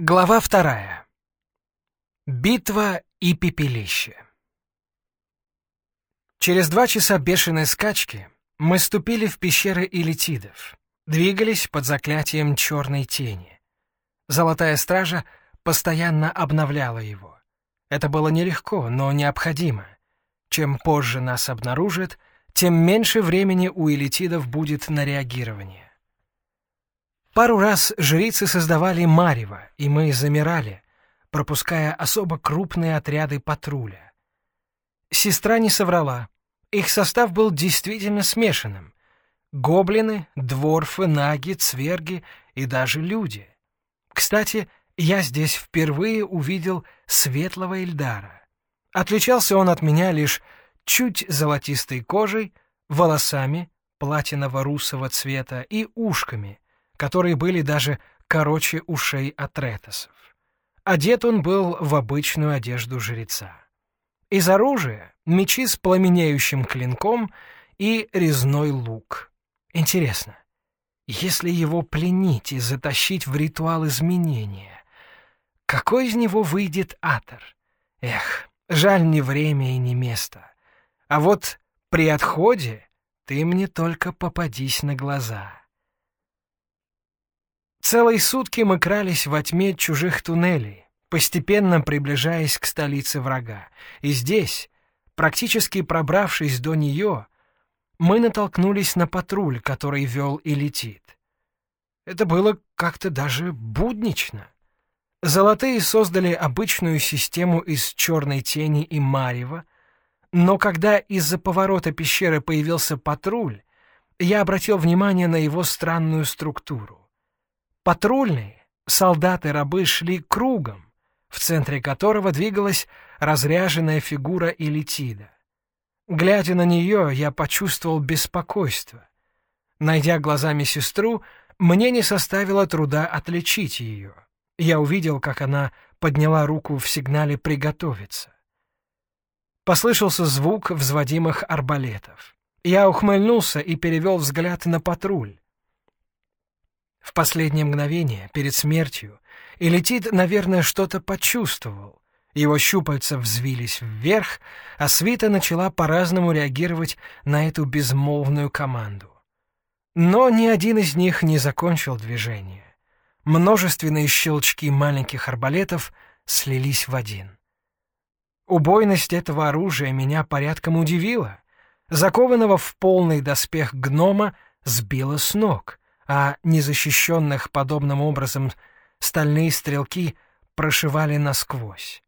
Глава вторая. Битва и пепелище. Через два часа бешеной скачки мы ступили в пещеры Илитидов, двигались под заклятием черной тени. Золотая стража постоянно обновляла его. Это было нелегко, но необходимо. Чем позже нас обнаружат, тем меньше времени у Илитидов будет на реагирование. Пару раз жрицы создавали марево, и мы замирали, пропуская особо крупные отряды патруля. Сестра не соврала. Их состав был действительно смешанным. Гоблины, дворфы, наги, цверги и даже люди. Кстати, я здесь впервые увидел светлого Эльдара. Отличался он от меня лишь чуть золотистой кожей, волосами платиново-русого цвета и ушками — которые были даже короче ушей атретосов. Одет он был в обычную одежду жреца. Из оружия — мечи с пламенеющим клинком и резной лук. Интересно, если его пленить и затащить в ритуал изменения, какой из него выйдет атор? Эх, жаль не время и не место. А вот при отходе ты мне только попадись на глаза. Целые сутки мы крались во тьме чужих туннелей, постепенно приближаясь к столице врага. И здесь, практически пробравшись до нее, мы натолкнулись на патруль, который вел и летит. Это было как-то даже буднично. Золотые создали обычную систему из черной тени и марева, но когда из-за поворота пещеры появился патруль, я обратил внимание на его странную структуру. Патрульные, солдаты-рабы шли кругом, в центре которого двигалась разряженная фигура Элитида. Глядя на нее, я почувствовал беспокойство. Найдя глазами сестру, мне не составило труда отличить ее. Я увидел, как она подняла руку в сигнале «приготовиться». Послышался звук взводимых арбалетов. Я ухмыльнулся и перевел взгляд на патруль. В последнее мгновение, перед смертью, Элитид, наверное, что-то почувствовал. Его щупальца взвились вверх, а свита начала по-разному реагировать на эту безмолвную команду. Но ни один из них не закончил движение. Множественные щелчки маленьких арбалетов слились в один. Убойность этого оружия меня порядком удивила. Закованного в полный доспех гнома сбила с ног — а незащищенных подобным образом стальные стрелки прошивали насквозь.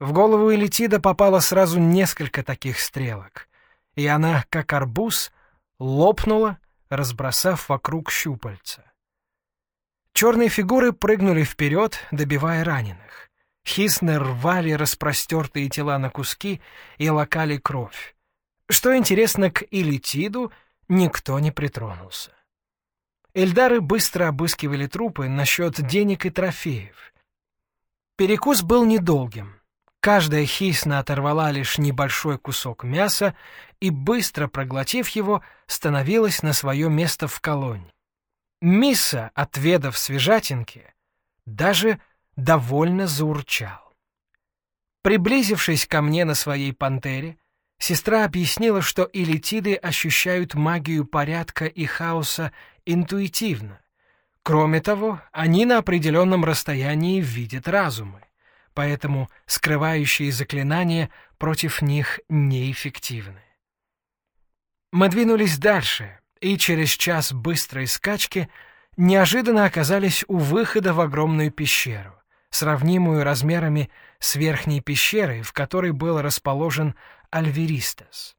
В голову Элитида попало сразу несколько таких стрелок, и она, как арбуз, лопнула, разбросав вокруг щупальца. Черные фигуры прыгнули вперед, добивая раненых. Хисны рвали распростертые тела на куски и лакали кровь. Что интересно, к Илитиду никто не притронулся. Эльдары быстро обыскивали трупы насчет денег и трофеев. Перекус был недолгим. Каждая хисна оторвала лишь небольшой кусок мяса и, быстро проглотив его, становилась на свое место в колонне. Мисса, отведав свежатинки, даже довольно заурчал. Приблизившись ко мне на своей пантере, сестра объяснила, что илитиды ощущают магию порядка и хаоса интуитивно. Кроме того, они на определенном расстоянии видят разумы, поэтому скрывающие заклинания против них неэффективны. Мы двинулись дальше, и через час быстрой скачки неожиданно оказались у выхода в огромную пещеру, сравнимую размерами с верхней пещерой, в которой был расположен Альверистас.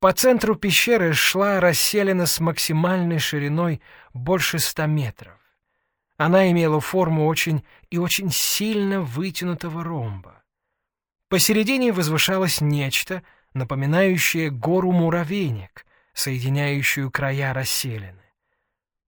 По центру пещеры шла расселена с максимальной шириной больше ста метров. Она имела форму очень и очень сильно вытянутого ромба. Посередине возвышалось нечто, напоминающее гору-муравейник, соединяющую края расселены.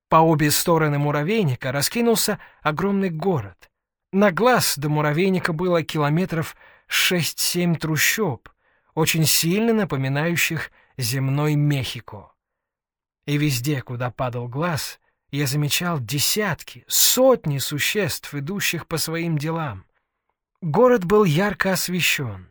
По обе стороны муравейника раскинулся огромный город. На глаз до муравейника было километров шесть-семь трущоб, очень сильно напоминающих земной Мехико. И везде, куда падал глаз, я замечал десятки, сотни существ, идущих по своим делам. Город был ярко освещен.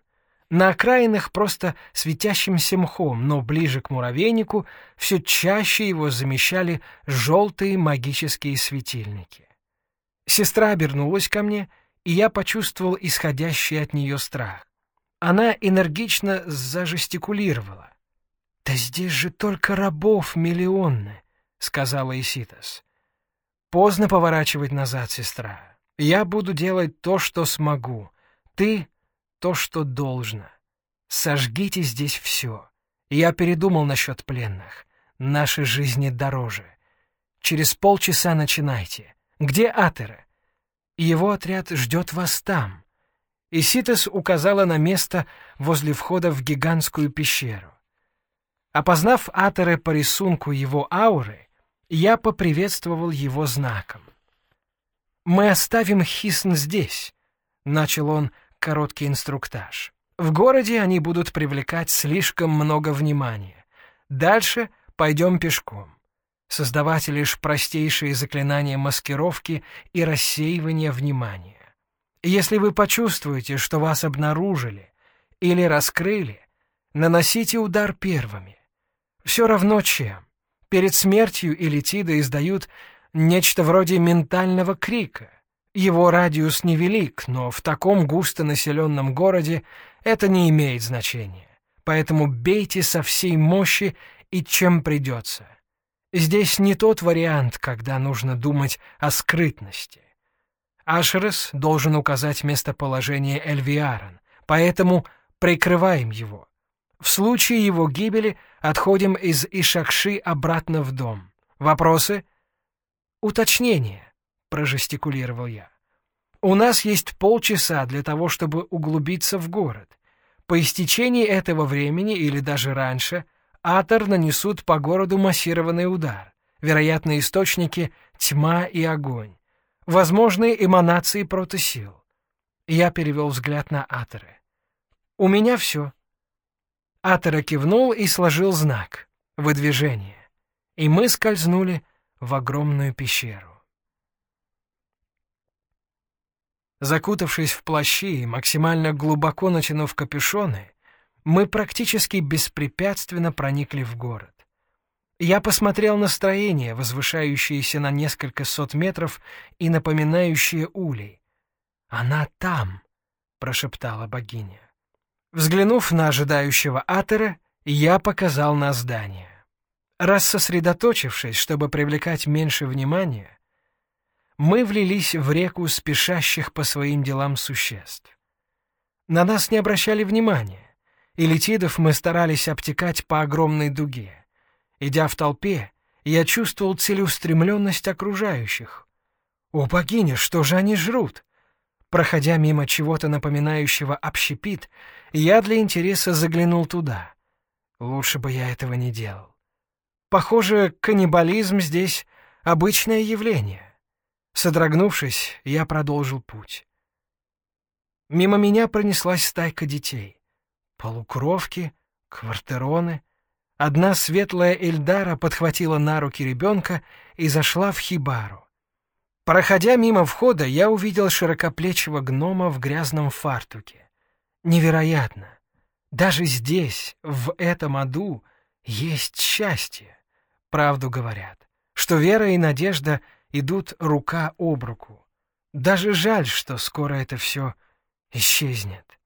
На окраинах просто светящимся мхом, но ближе к муравейнику все чаще его замещали желтые магические светильники. Сестра обернулась ко мне, и я почувствовал исходящий от нее страх. Она энергично зажестикулировала. «Да здесь же только рабов миллионны», — сказала Иситас. «Поздно поворачивать назад, сестра. Я буду делать то, что смогу. Ты — то, что должно. Сожгите здесь все. Я передумал насчет пленных. Наши жизни дороже. Через полчаса начинайте. Где Атеры? Его отряд ждет вас там». Иситас указала на место возле входа в гигантскую пещеру. Опознав Атеры по рисунку его ауры, я поприветствовал его знаком. «Мы оставим Хисн здесь», — начал он короткий инструктаж. «В городе они будут привлекать слишком много внимания. Дальше пойдем пешком. Создавать лишь простейшие заклинания маскировки и рассеивания внимания. Если вы почувствуете, что вас обнаружили или раскрыли, наносите удар первыми. Все равно чем. Перед смертью Элитида издают нечто вроде ментального крика. Его радиус невелик, но в таком густонаселенном городе это не имеет значения. Поэтому бейте со всей мощи и чем придется. Здесь не тот вариант, когда нужно думать о скрытности. Ашерес должен указать местоположение Эльвиарон, поэтому прикрываем его. В случае его гибели отходим из Ишакши обратно в дом. Вопросы? Уточнение, прожестикулировал я. У нас есть полчаса для того, чтобы углубиться в город. По истечении этого времени или даже раньше Атор нанесут по городу массированный удар. Вероятно, источники — тьма и огонь. Возможные эманации протосил. Я перевел взгляд на Аторы. «У меня все», Атера кивнул и сложил знак «Выдвижение», и мы скользнули в огромную пещеру. Закутавшись в плащи и максимально глубоко натянув капюшоны, мы практически беспрепятственно проникли в город. Я посмотрел на строение, возвышающееся на несколько сот метров и напоминающее улей. «Она там!» — прошептала богиня. Взглянув на ожидающего Атера, я показал на здание. Раз сосредоточившись, чтобы привлекать меньше внимания, мы влились в реку спешащих по своим делам существ. На нас не обращали внимания, и летидов мы старались обтекать по огромной дуге. Идя в толпе, я чувствовал целеустремленность окружающих. «О, богиня, что же они жрут?» Проходя мимо чего-то напоминающего общепит, я для интереса заглянул туда. Лучше бы я этого не делал. Похоже, каннибализм здесь — обычное явление. Содрогнувшись, я продолжил путь. Мимо меня пронеслась стайка детей. Полукровки, квартероны. Одна светлая Эльдара подхватила на руки ребенка и зашла в хибару. Проходя мимо входа, я увидел широкоплечего гнома в грязном фартуке. Невероятно! Даже здесь, в этом аду, есть счастье. Правду говорят, что вера и надежда идут рука об руку. Даже жаль, что скоро это все исчезнет.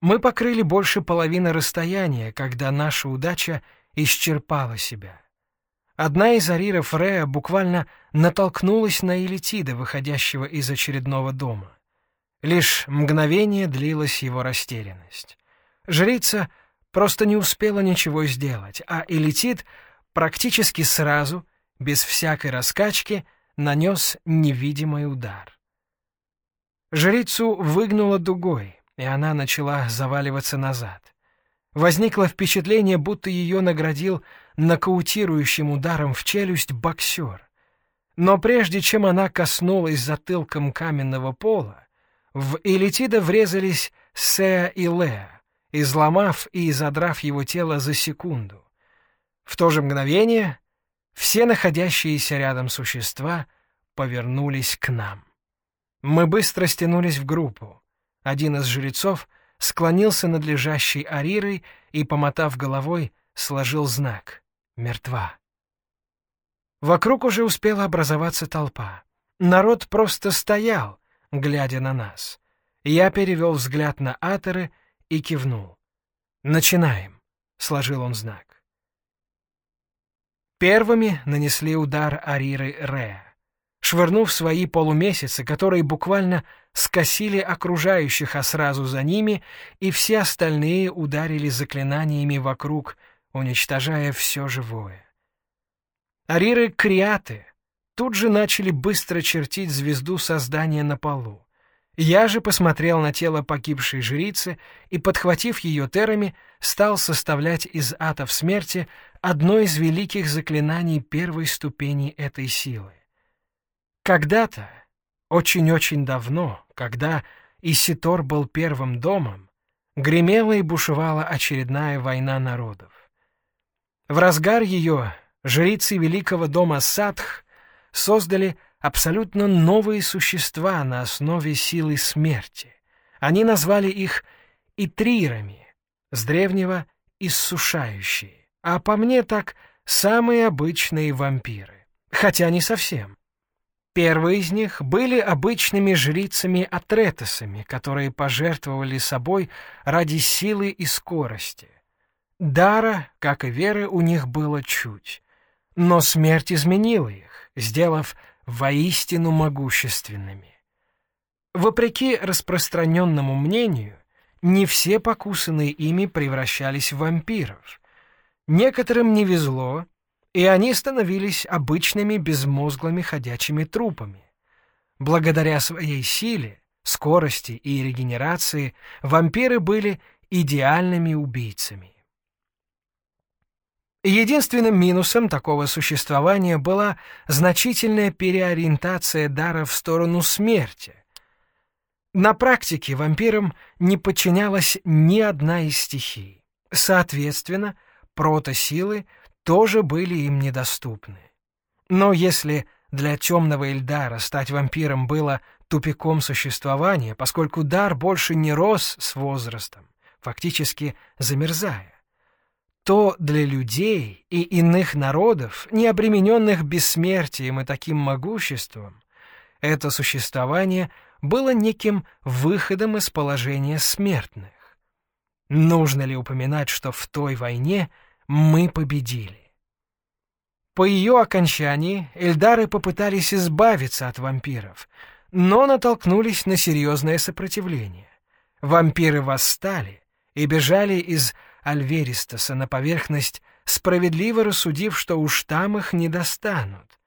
Мы покрыли больше половины расстояния, когда наша удача исчерпала себя. Одна из ариров Рея буквально натолкнулась на Элитида, выходящего из очередного дома. Лишь мгновение длилась его растерянность. Жрица просто не успела ничего сделать, а Элитид практически сразу, без всякой раскачки, нанес невидимый удар. Жрицу выгнуло дугой, и она начала заваливаться назад. Возникло впечатление, будто ее наградил нокаутирующим ударом в челюсть боксер. Но прежде чем она коснулась затылком каменного пола, в Элитида врезались Сеа и Леа, изломав и задрав его тело за секунду. В то же мгновение все находящиеся рядом существа повернулись к нам. Мы быстро стянулись в группу. Один из жрецов склонился над лежащей Арирой и, помотав головой, сложил знак «Мертва». Вокруг уже успела образоваться толпа. Народ просто стоял, глядя на нас. Я перевел взгляд на Атеры и кивнул. «Начинаем», — сложил он знак. Первыми нанесли удар Ариры Ре, швырнув свои полумесяцы, которые буквально скосили окружающих, а сразу за ними и все остальные ударили заклинаниями вокруг, уничтожая все живое. Ариры Криаты тут же начали быстро чертить звезду создания на полу. Я же посмотрел на тело погибшей жрицы и, подхватив ее терами, стал составлять из атов смерти одно из великих заклинаний первой ступени этой силы. Когда-то, очень-очень давно, когда Иситор был первым домом, гремела и бушевала очередная война народов. В разгар ее жрицы великого дома Садх создали абсолютно новые существа на основе силы смерти. Они назвали их итрирами, с древнего «иссушающие», а по мне так самые обычные вампиры, хотя не совсем. Первые из них были обычными жрицами-атретесами, которые пожертвовали собой ради силы и скорости. Дара, как и веры, у них было чуть. Но смерть изменила их, сделав воистину могущественными. Вопреки распространенному мнению, не все покусанные ими превращались в вампиров. Некоторым не везло, и они становились обычными безмозглыми ходячими трупами. Благодаря своей силе, скорости и регенерации вампиры были идеальными убийцами. Единственным минусом такого существования была значительная переориентация дара в сторону смерти. На практике вампирам не подчинялась ни одна из стихий. Соответственно, протосилы тоже были им недоступны. Но если для темного Эльдара стать вампиром было тупиком существования, поскольку дар больше не рос с возрастом, фактически замерзая, то для людей и иных народов, не обремененных бессмертием и таким могуществом, это существование было неким выходом из положения смертных. Нужно ли упоминать, что в той войне мы победили? По ее окончании эльдары попытались избавиться от вампиров, но натолкнулись на серьезное сопротивление. Вампиры восстали и бежали из Альверистоса на поверхность, справедливо рассудив, что уж там их не достанут.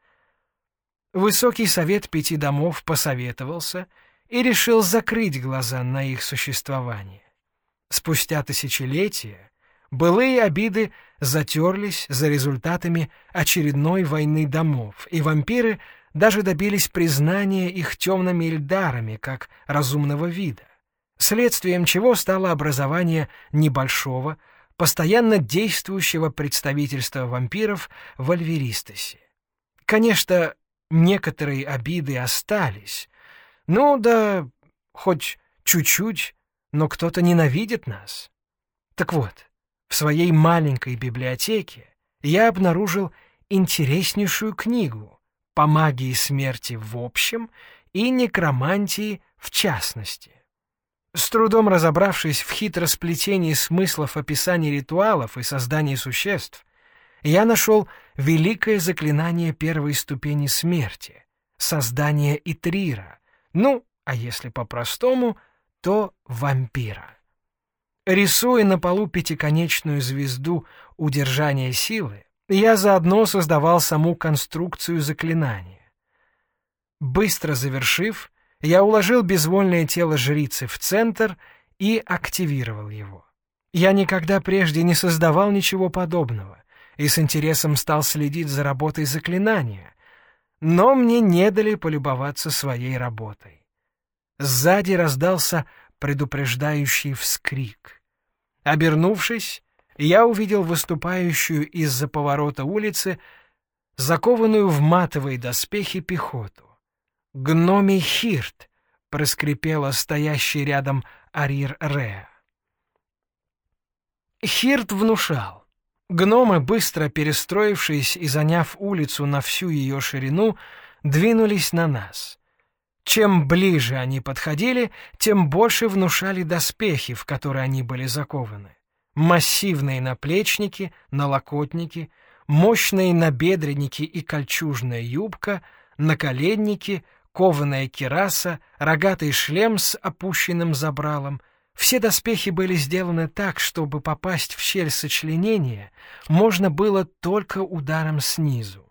Высокий совет пяти домов посоветовался и решил закрыть глаза на их существование. Спустя тысячелетия былые обиды затерлись за результатами очередной войны домов, и вампиры даже добились признания их темными эльдарами как разумного вида следствием чего стало образование небольшого, постоянно действующего представительства вампиров в Альверистосе. Конечно, некоторые обиды остались. Ну да, хоть чуть-чуть, но кто-то ненавидит нас. Так вот, в своей маленькой библиотеке я обнаружил интереснейшую книгу по магии смерти в общем и некромантии в частности. С трудом разобравшись в хитросплетении смыслов описания ритуалов и создания существ, я нашел великое заклинание первой ступени смерти — создание Итрира, ну, а если по-простому, то вампира. Рисуя на полу пятиконечную звезду удержания силы, я заодно создавал саму конструкцию заклинания. Быстро завершив, я уложил безвольное тело жрицы в центр и активировал его. Я никогда прежде не создавал ничего подобного и с интересом стал следить за работой заклинания, но мне не дали полюбоваться своей работой. Сзади раздался предупреждающий вскрик. Обернувшись, я увидел выступающую из-за поворота улицы закованную в матовые доспехи пехоту. «Гномий Хирт!» — проскрипела стоящий рядом Арир Реа. Хирт внушал. Гномы, быстро перестроившись и заняв улицу на всю ее ширину, двинулись на нас. Чем ближе они подходили, тем больше внушали доспехи, в которые они были закованы. Массивные наплечники, налокотники, мощные набедренники и кольчужная юбка, наколенники, кованая кираса, рогатый шлем с опущенным забралом — все доспехи были сделаны так, чтобы попасть в щель сочленения можно было только ударом снизу.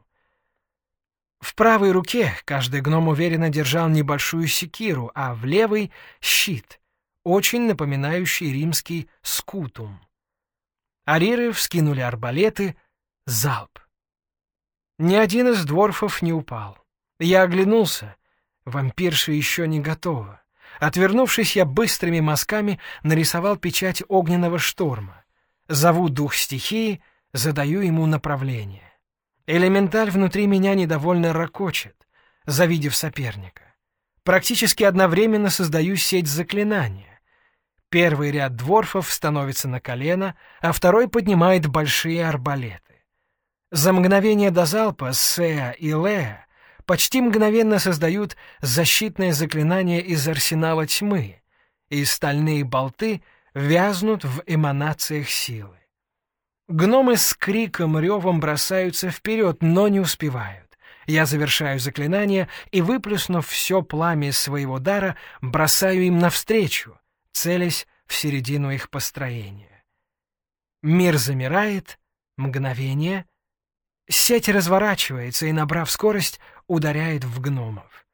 В правой руке каждый гном уверенно держал небольшую секиру, а в левой — щит, очень напоминающий римский скутум. Ариры вскинули арбалеты, залп. Ни один из дворфов не упал. Я оглянулся. Вампирша еще не готова. Отвернувшись, я быстрыми мазками нарисовал печать огненного шторма. Зову дух стихии, задаю ему направление. Элементаль внутри меня недовольно ракочет, завидев соперника. Практически одновременно создаю сеть заклинания. Первый ряд дворфов становится на колено, а второй поднимает большие арбалеты. За мгновение до залпа Сеа и Леа почти мгновенно создают защитное заклинание из арсенала тьмы, и стальные болты вязнут в эманациях силы. Гномы с криком, ревом бросаются вперед, но не успевают. Я завершаю заклинание и, выплюснув все пламя своего дара, бросаю им навстречу, целясь в середину их построения. Мир замирает, мгновение, сеть разворачивается и, набрав скорость, ударяет в гномов.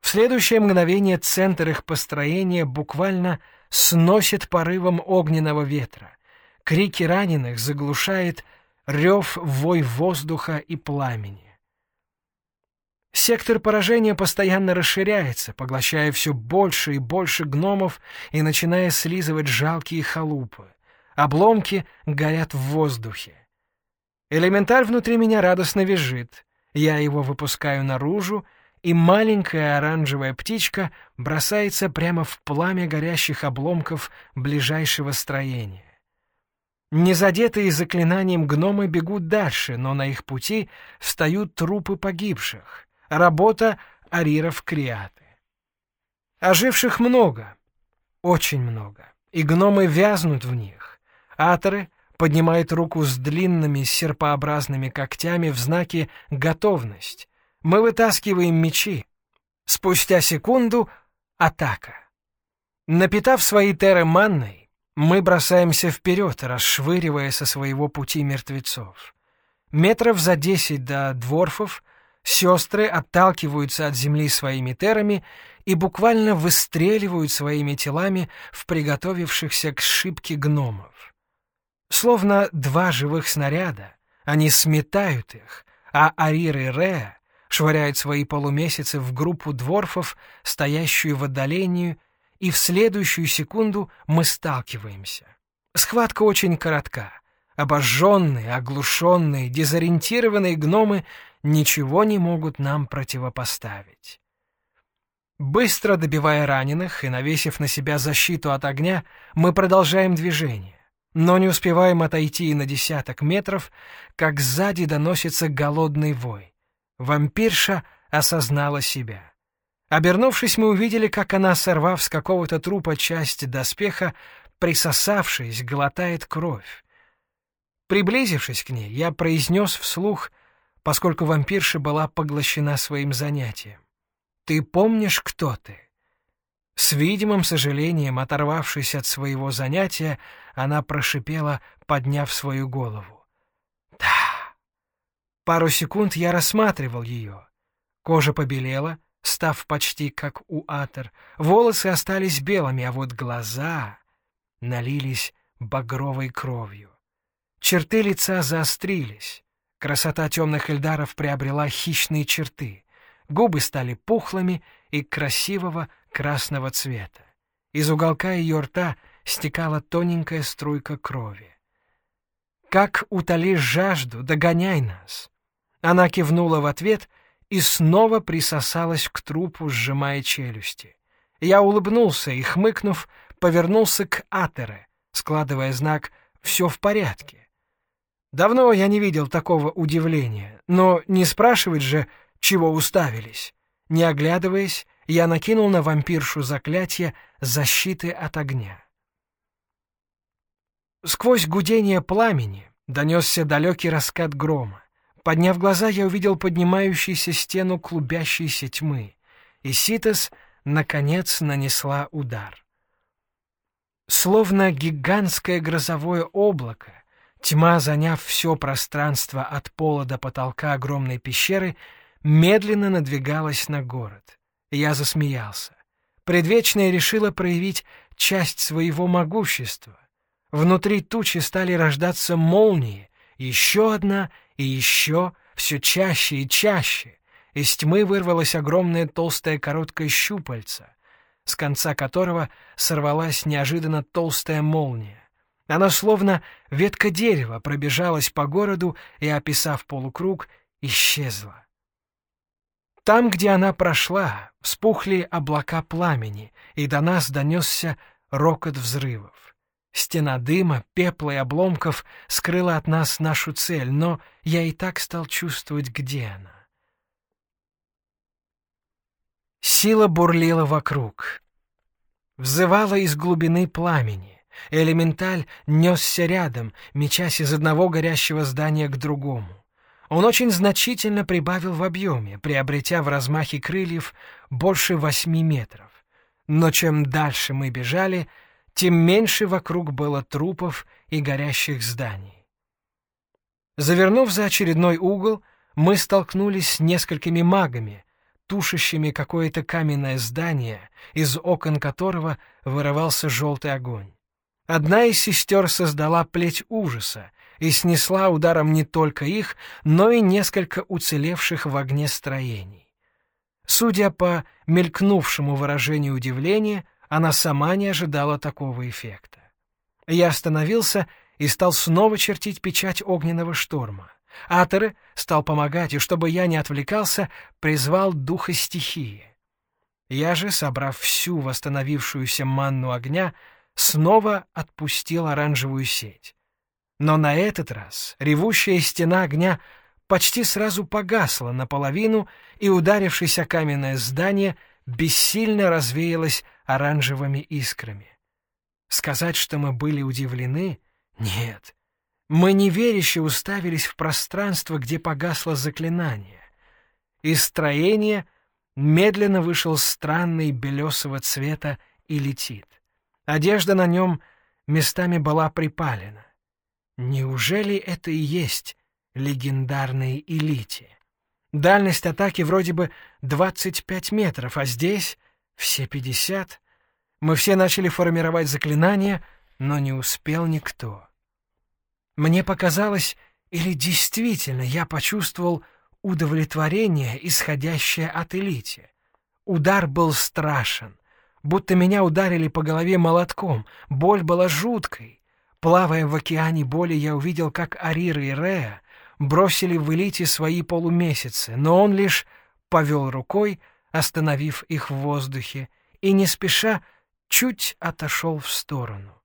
В следующее мгновение центр их построения буквально сносит порывом огненного ветра. Крики раненых заглушает рев, вой воздуха и пламени. Сектор поражения постоянно расширяется, поглощая все больше и больше гномов и начиная слизывать жалкие халупы. Обломки горят в воздухе. Элементарь внутри меня радостно визжит. Я его выпускаю наружу, и маленькая оранжевая птичка бросается прямо в пламя горящих обломков ближайшего строения. Незадетые заклинанием гномы бегут дальше, но на их пути встают трупы погибших. Работа ариров криаты. Оживших много, очень много, и гномы вязнут в них. Аторы поднимает руку с длинными серпообразными когтями в знаке «Готовность». Мы вытаскиваем мечи. Спустя секунду — атака. Напитав свои теры манной, мы бросаемся вперед, расшвыривая со своего пути мертвецов. Метров за десять до дворфов сестры отталкиваются от земли своими терами и буквально выстреливают своими телами в приготовившихся к шибке гномов. Словно два живых снаряда, они сметают их, а Арир и Реа швыряют свои полумесяцы в группу дворфов, стоящую в отдалении, и в следующую секунду мы сталкиваемся. Схватка очень коротка. Обожженные, оглушенные, дезориентированные гномы ничего не могут нам противопоставить. Быстро добивая раненых и навесив на себя защиту от огня, мы продолжаем движение. Но не успеваем отойти на десяток метров, как сзади доносится голодный вой. Вампирша осознала себя. Обернувшись, мы увидели, как она, сорвав с какого-то трупа часть доспеха, присосавшись, глотает кровь. Приблизившись к ней, я произнес вслух, поскольку вампирша была поглощена своим занятием. «Ты помнишь, кто ты?» С видимым сожалением, оторвавшись от своего занятия, она прошипела, подняв свою голову. «Да». Пару секунд я рассматривал ее. Кожа побелела, став почти как у Атер. Волосы остались белыми, а вот глаза налились багровой кровью. Черты лица заострились. Красота темных эльдаров приобрела хищные черты. Губы стали пухлыми и красивого красного цвета. Из уголка ее рта стекала тоненькая струйка крови. «Как утолишь жажду, догоняй нас!» Она кивнула в ответ и снова присосалась к трупу, сжимая челюсти. Я улыбнулся и, хмыкнув, повернулся к Атере, складывая знак «все в порядке». Давно я не видел такого удивления, но не спрашивать же, чего уставились. Не оглядываясь, я накинул на вампиршу заклятие защиты от огня. Сквозь гудение пламени донесся далекий раскат грома. Подняв глаза, я увидел поднимающуюся стену клубящейся тьмы, и Ситос, наконец, нанесла удар. Словно гигантское грозовое облако, тьма, заняв все пространство от пола до потолка огромной пещеры, медленно надвигалась на город. Я засмеялся. Предвечная решила проявить часть своего могущества. Внутри тучи стали рождаться молнии, еще одна и еще, все чаще и чаще. Из тьмы вырвалась огромная толстая короткая щупальца, с конца которого сорвалась неожиданно толстая молния. Она словно ветка дерева пробежалась по городу и, описав полукруг, исчезла. Там, где она прошла, вспухли облака пламени, и до нас донесся рокот взрывов. Стена дыма, пепла и обломков скрыла от нас нашу цель, но я и так стал чувствовать, где она. Сила бурлила вокруг. Взывала из глубины пламени. Элементаль несся рядом, мечась из одного горящего здания к другому. Он очень значительно прибавил в объеме, приобретя в размахе крыльев больше восьми метров. Но чем дальше мы бежали, тем меньше вокруг было трупов и горящих зданий. Завернув за очередной угол, мы столкнулись с несколькими магами, тушащими какое-то каменное здание, из окон которого вырывался желтый огонь. Одна из сестер создала плеть ужаса и снесла ударом не только их, но и несколько уцелевших в огне строений. Судя по мелькнувшему выражению удивления, она сама не ожидала такого эффекта. Я остановился и стал снова чертить печать огненного шторма. Атеры стал помогать, и чтобы я не отвлекался, призвал духа стихии. Я же, собрав всю восстановившуюся манну огня, снова отпустил оранжевую сеть. Но на этот раз ревущая стена огня почти сразу погасла наполовину, и, ударившись о каменное здание, бессильно развеялась оранжевыми искрами. Сказать, что мы были удивлены? Нет. Мы неверяще уставились в пространство, где погасло заклинание. Из строения медленно вышел странный белесого цвета и летит. Одежда на нем местами была припалена. Неужели это и есть легендарные элите? Дальность атаки вроде бы 25 метров, а здесь все 50. Мы все начали формировать заклинания, но не успел никто. Мне показалось, или действительно я почувствовал удовлетворение, исходящее от элите. Удар был страшен, будто меня ударили по голове молотком, боль была жуткой. Плавая в океане боли, я увидел, как Арира и Рея бросили в элите свои полумесяцы, но он лишь повел рукой, остановив их в воздухе, и не спеша чуть отошел в сторону.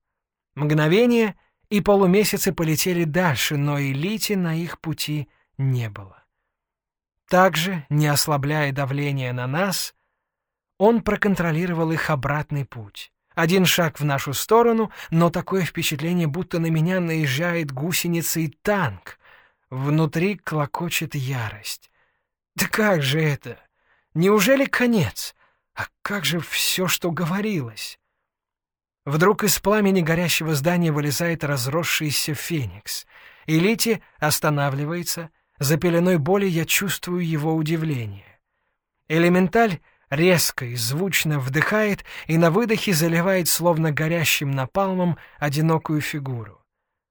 Мгновение, и полумесяцы полетели дальше, но элите на их пути не было. Также, не ослабляя давление на нас, он проконтролировал их обратный путь. Один шаг в нашу сторону, но такое впечатление, будто на меня наезжает гусеница и танк. Внутри клокочет ярость. Да как же это? Неужели конец? А как же все, что говорилось? Вдруг из пламени горящего здания вылезает разросшийся феникс. Элити останавливается. За пеленой боли я чувствую его удивление. Элементаль резко и звучно вдыхает и на выдохе заливает словно горящим напалмом одинокую фигуру.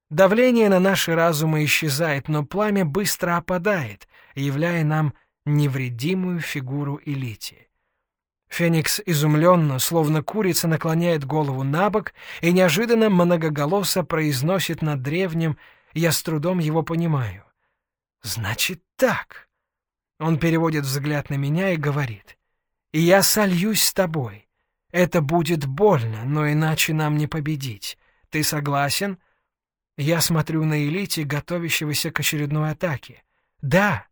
Давление на наши разумы исчезает, но пламя быстро опадает, являя нам невредимую фигуру Элити. Феникс изумленно, словно курица, наклоняет голову на бок и неожиданно многоголосо произносит на древнем, я с трудом его понимаю. «Значит так?» Он переводит взгляд на меня и говорит. «И я сольюсь с тобой. Это будет больно, но иначе нам не победить. Ты согласен?» Я смотрю на элите, готовящегося к очередной атаке. «Да!»